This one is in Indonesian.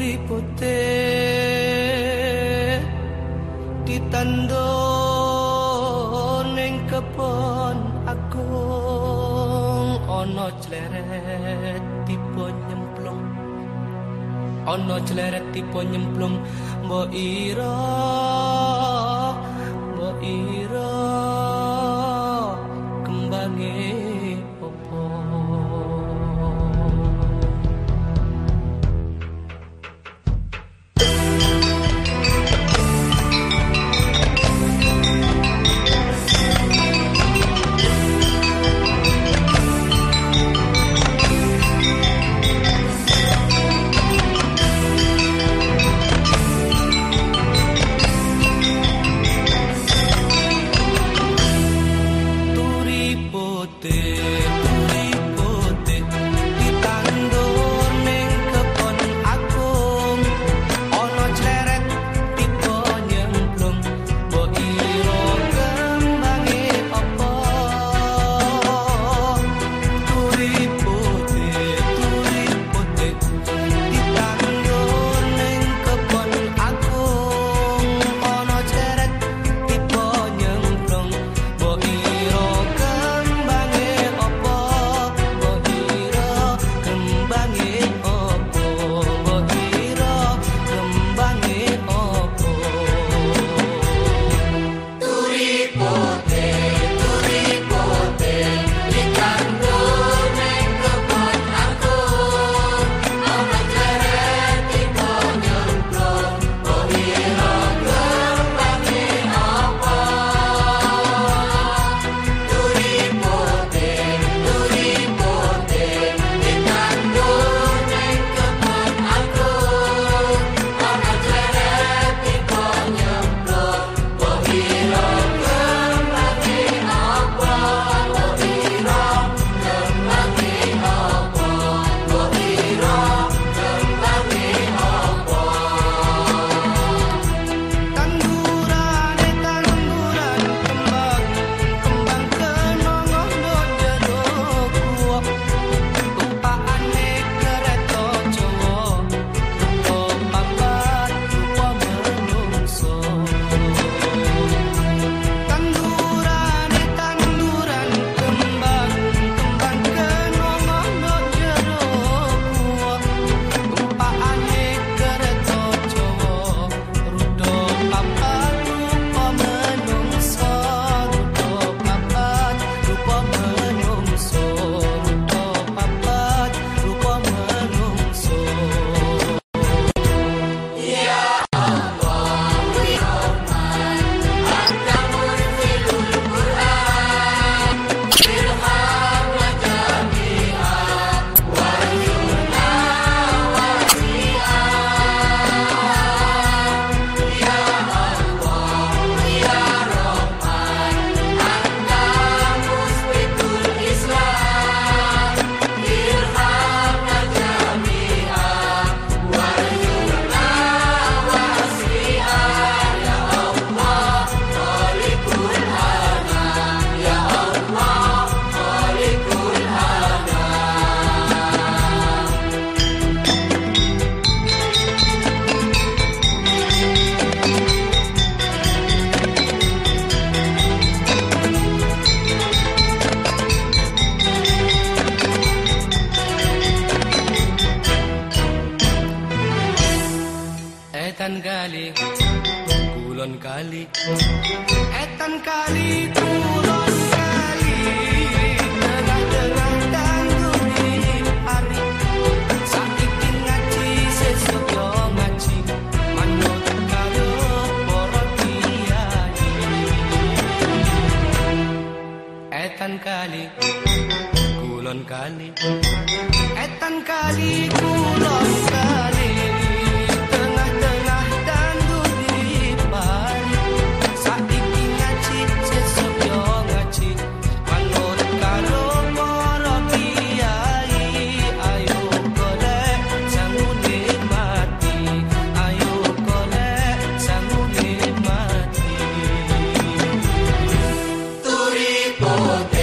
uripote ditando ning kepon aku ana cleret tipe nyemplung. Ana cleret tipe nyemplung. Mbok ira mbok ira kembange popo Etan kali Kulon kali. Etan kali Kulon kali. Tengah-tengah tanggung ini hari. Sakit ngaji sesuatu ngaji. Mano tekado borot iyaji Etan kali Kulon kali. Etan kali Kulon kali Okay.